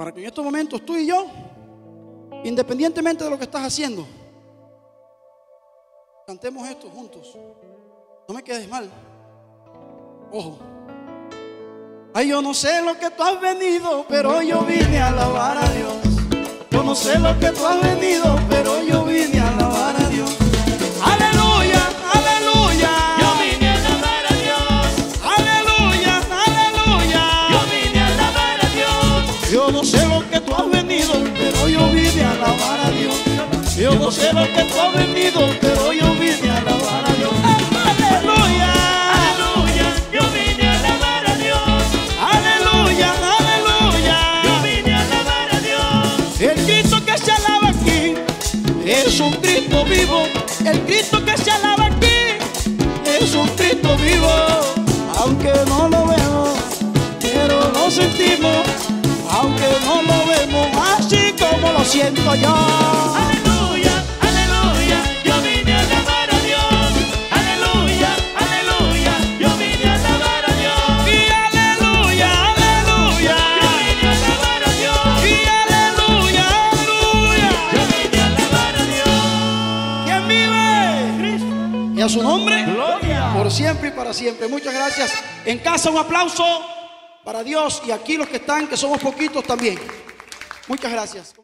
para que en estos momentos tú y yo, independientemente de lo que estás haciendo, cantemos esto juntos. No me quedes mal. Ojo. Ay, yo no sé lo que tú has venido, pero yo vine a alabar a Dios. Yo no sé lo que tú has venido, pero yo Yo no sé lo que tú has venido, pero yo vine a alabar a Dios. Aleluya, Aleluya. Yo vine a alabar a Dios. aleluya, aleluya. Yo vine a alabar a Dios. El Cristo que se alaba aquí es un Cristo vivo. El Cristo que se alaba aquí es un Cristo vivo. Aunque no lo vemos, pero lo sentimos. Aunque no lo vemos así como lo siento yo. Vive? Y a su nombre. Gloria. por siempre y para siempre. Muchas gracias. En casa un aplauso para Dios y aquí los que están, que somos poquitos también. Muchas gracias.